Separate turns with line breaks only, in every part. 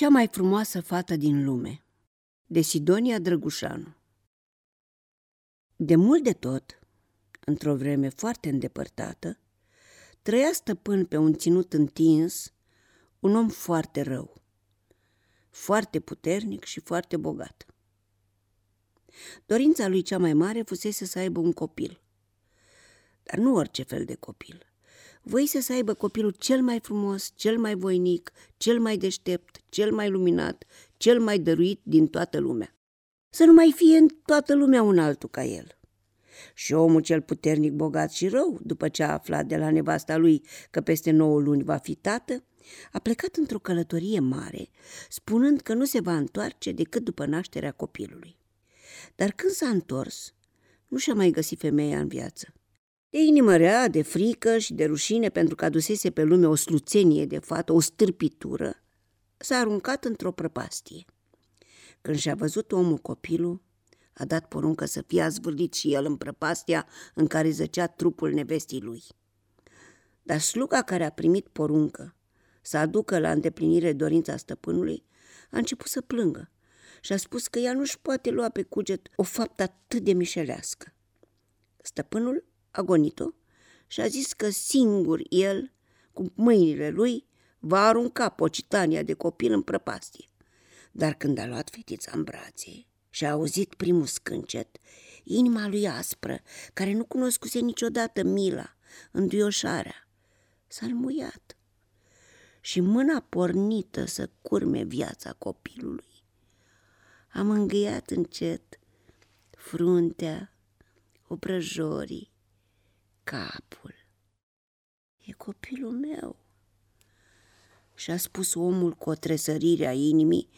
Cea mai frumoasă fată din lume De Sidonia Drăgușanu De mult de tot, într-o vreme foarte îndepărtată, trăia stăpân pe un ținut întins un om foarte rău, foarte puternic și foarte bogat. Dorința lui cea mai mare fusese să aibă un copil, dar nu orice fel de copil, voise să aibă copilul cel mai frumos, cel mai voinic, cel mai deștept, cel mai luminat, cel mai dăruit din toată lumea. Să nu mai fie în toată lumea un altul ca el. Și omul cel puternic, bogat și rău, după ce a aflat de la nevasta lui că peste nouă luni va fi tată, a plecat într-o călătorie mare, spunând că nu se va întoarce decât după nașterea copilului. Dar când s-a întors, nu și-a mai găsit femeia în viață. De inimă rea, de frică și de rușine pentru că adusese pe lume o sluțenie de fată, o stârpitură, s-a aruncat într-o prăpastie. Când și-a văzut omul copilul, a dat poruncă să fie azvârlit și el în prăpastia în care zăcea trupul nevestii lui. Dar sluga care a primit poruncă să aducă la îndeplinire dorința stăpânului, a început să plângă și a spus că ea nu-și poate lua pe cuget o faptă atât de mișelească. Stăpânul a gonit-o și a zis că singur el, cu mâinile lui, va arunca pocitania de copil în prăpastie. Dar când a luat fetița în brațe și a auzit primul scâncet, inima lui aspră, care nu cunoscuse niciodată mila, înduioșarea, s-a înmuiat și mâna pornită să curme viața copilului. Am îngâiat încet fruntea, obrăjorii, capul. E copilul meu. Și a spus omul cu o tresărire a inimii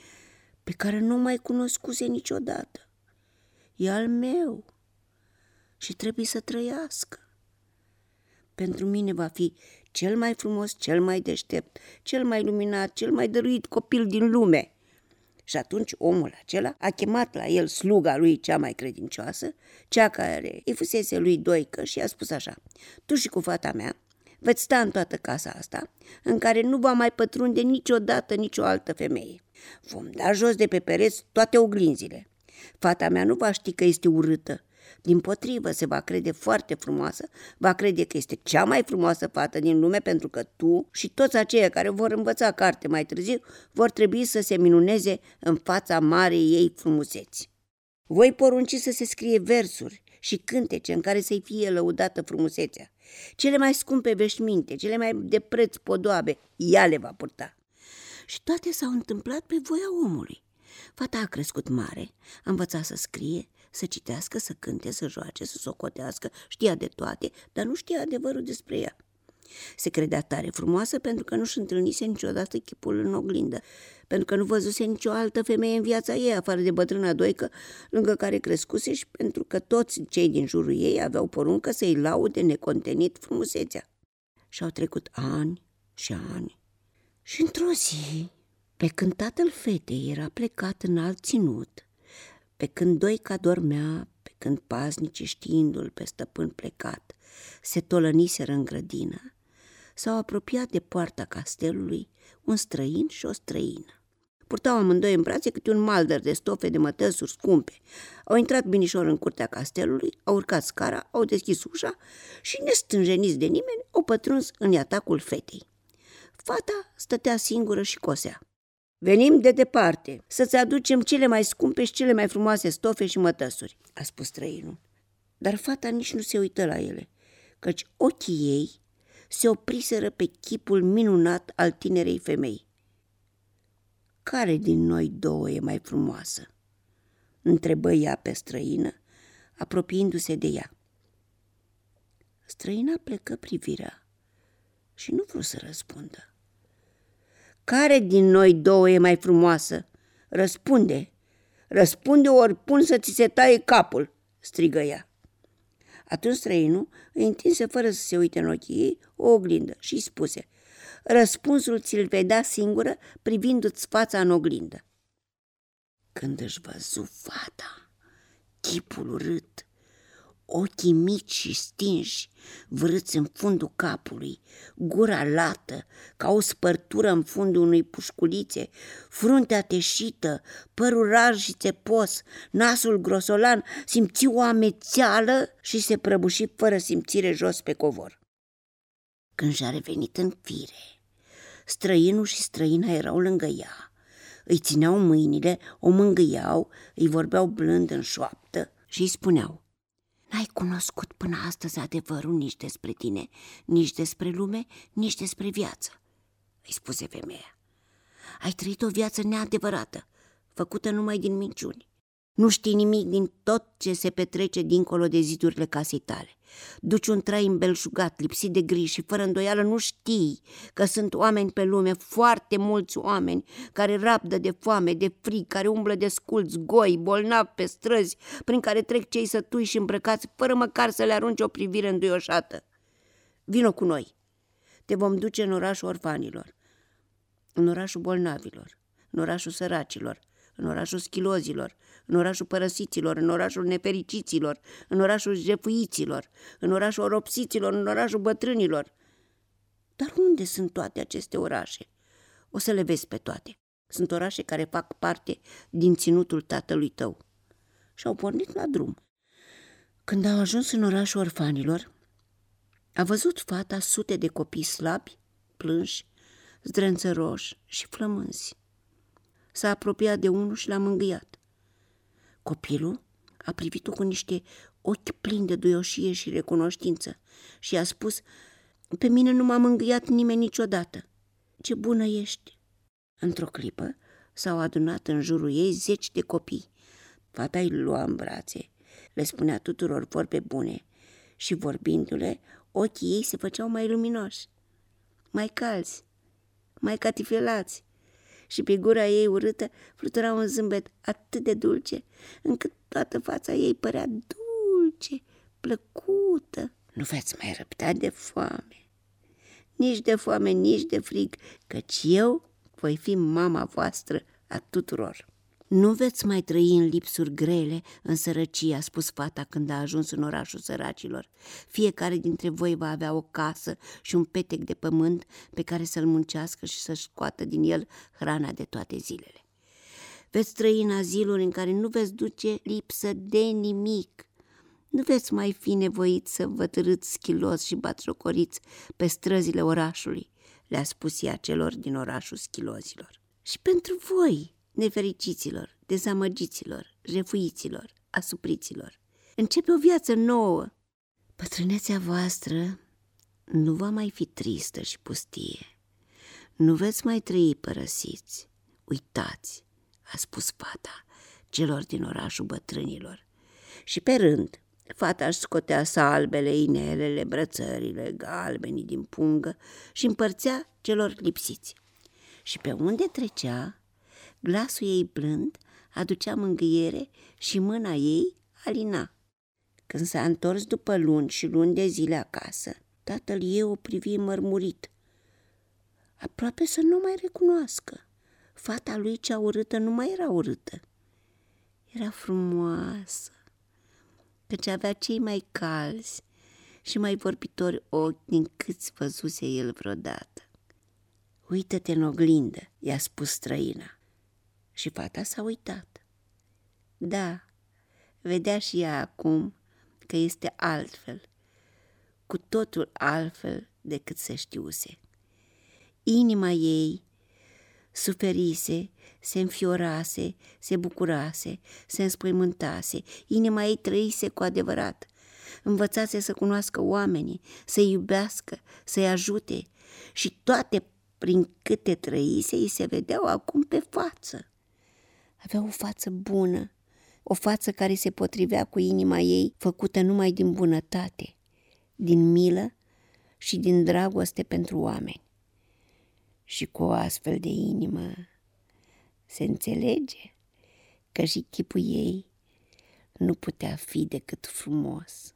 pe care nu mai cunoscuse niciodată. E al meu și trebuie să trăiască. Pentru mine va fi cel mai frumos, cel mai deștept, cel mai luminat, cel mai dăruit copil din lume. Și atunci omul acela a chemat la el sluga lui cea mai credincioasă, cea care îi fusese lui doică și a spus așa, tu și cu fata mea veți sta în toată casa asta, în care nu va mai pătrunde niciodată nicio altă femeie. Vom da jos de pe pereți toate oglinzile. Fata mea nu va ști că este urâtă, din potrivă, se va crede foarte frumoasă, va crede că este cea mai frumoasă fată din lume pentru că tu și toți aceia care vor învăța carte mai târziu vor trebui să se minuneze în fața marei ei frumuseți. Voi porunci să se scrie versuri și cântece în care să-i fie lăudată frumusețea. Cele mai scumpe veșminte, cele mai de preț podoabe, ea le va purta. Și toate s-au întâmplat pe voia omului. Fata a crescut mare, a învățat să scrie, să citească, să cânte, să joace, să socotească, știa de toate, dar nu știa adevărul despre ea. Se credea tare frumoasă pentru că nu-și întâlnise niciodată chipul în oglindă, pentru că nu văzuse nicio altă femeie în viața ei, afară de bătrâna doică, lângă care crescuse și pentru că toți cei din jurul ei aveau poruncă să-i laude necontenit frumusețea. Și au trecut ani și ani. Și într-o zi, pe când tatăl fetei era plecat în alt ținut, pe când Doica dormea, pe când paznicii știindu-l pe stăpân plecat, se tolăniseră în grădină, s-au apropiat de poarta castelului un străin și o străină. Purtau amândoi în brațe câte un maldăr de stofe de mătăsuri scumpe. Au intrat binișor în curtea castelului, au urcat scara, au deschis ușa și, nestânjeniți de nimeni, au pătruns în atacul fetei. Fata stătea singură și cosea. Venim de departe să-ți aducem cele mai scumpe și cele mai frumoase stofe și mătăsuri, a spus străinul. Dar fata nici nu se uită la ele, căci ochii ei se opriseră pe chipul minunat al tinerei femei. Care din noi două e mai frumoasă? întrebă ea pe străină, apropiindu-se de ea. Străina plecă privirea și nu vrut să răspundă. Care din noi două e mai frumoasă? Răspunde! Răspunde ori pun să ți se taie capul!" strigă ea. Atunci străinul îi întinse fără să se uite în ochii ei o oglindă și îi spuse Răspunsul ți-l vedea singură privindu-ți fața în oglindă. Când își văzu fata, chipul urât, ochii mici și stinși, vrâți în fundul capului, gura lată, ca o spărtură în fundul unei pușculițe, fruntea teșită, părul rar și țepos, nasul grosolan, simți o amețeală și se prăbuși fără simțire jos pe covor. Când și-a revenit în fire, străinul și străina erau lângă ea, îi țineau mâinile, o mângâiau, îi vorbeau blând în șoaptă și îi spuneau N-ai cunoscut până astăzi adevărul nici despre tine, nici despre lume, nici despre viață, îi spuse femeia. Ai trăit o viață neadevărată, făcută numai din minciuni. Nu știi nimic din tot ce se petrece dincolo de zidurile casei tale. Duci un trai îmbelșugat, lipsit de griji și fără îndoială nu știi că sunt oameni pe lume, foarte mulți oameni, care rabdă de foame, de frig, care umblă de sculți, goi, bolnavi pe străzi, prin care trec cei sătui și îmbrăcați, fără măcar să le arunce o privire înduioșată. Vino cu noi! Te vom duce în orașul orfanilor, în orașul bolnavilor, în orașul săracilor, în orașul schilozilor, în orașul părăsiților, în orașul nefericiților, în orașul jefuiților, în orașul oropsiților, în orașul bătrânilor. Dar unde sunt toate aceste orașe? O să le vezi pe toate. Sunt orașe care fac parte din ținutul tatălui tău. Și au pornit la drum. Când au ajuns în orașul orfanilor, a văzut fata sute de copii slabi, plânși, zdrențăroși și flămânzi. S-a apropiat de unul și l-a mângâiat. Copilul a privit-o cu niște ochi plini de duioșie și recunoștință și a spus, pe mine nu m-a mângâiat nimeni niciodată. Ce bună ești! Într-o clipă s-au adunat în jurul ei zeci de copii. Fata îi lua în brațe, le spunea tuturor vorbe bune și vorbindu-le, ochii ei se făceau mai luminoși, mai calzi, mai catifelați și pe gura ei urâtă flutura un zâmbet atât de dulce, încât toată fața ei părea dulce, plăcută. Nu veți mai răbda de foame, nici de foame, nici de frig, căci eu voi fi mama voastră a tuturor. Nu veți mai trăi în lipsuri grele, în sărăcie, a spus fata când a ajuns în orașul săracilor. Fiecare dintre voi va avea o casă și un petec de pământ pe care să-l muncească și să-și scoată din el hrana de toate zilele. Veți trăi în aziluri în care nu veți duce lipsă de nimic. Nu veți mai fi nevoit să vă târâți schilos și batjocoriți pe străzile orașului, le-a spus ea celor din orașul schilozilor. Și pentru voi, nefericiților, dezamăgiților, jefuiților, asupriților. Începe o viață nouă. Pătrânețea voastră nu va mai fi tristă și pustie. Nu veți mai trăi părăsiți. Uitați, a spus fata celor din orașul bătrânilor. Și pe rând, fata își scotea salbele, inelele, brățările, galbenii din pungă și împărțea celor lipsiți. Și pe unde trecea, Glasul ei blând aducea mângâiere și mâna ei alina. Când s-a întors după luni și luni de zile acasă, tatăl ei o privi mărmurit. Aproape să nu mai recunoască. Fata lui cea urâtă nu mai era urâtă. Era frumoasă, căci avea cei mai calzi și mai vorbitori ochi din câți văzuse el vreodată. Uită-te în oglindă, i-a spus străina și fata s-a uitat. Da, vedea și ea acum că este altfel, cu totul altfel decât se știuse. Inima ei suferise, se înfiorase, se bucurase, se înspăimântase, inima ei trăise cu adevărat. Învățase să cunoască oamenii, să-i iubească, să-i ajute și toate prin câte trăise îi se vedeau acum pe față. Avea o față bună, o față care se potrivea cu inima ei, făcută numai din bunătate, din milă și din dragoste pentru oameni. Și cu o astfel de inimă se înțelege că și chipul ei nu putea fi decât frumos.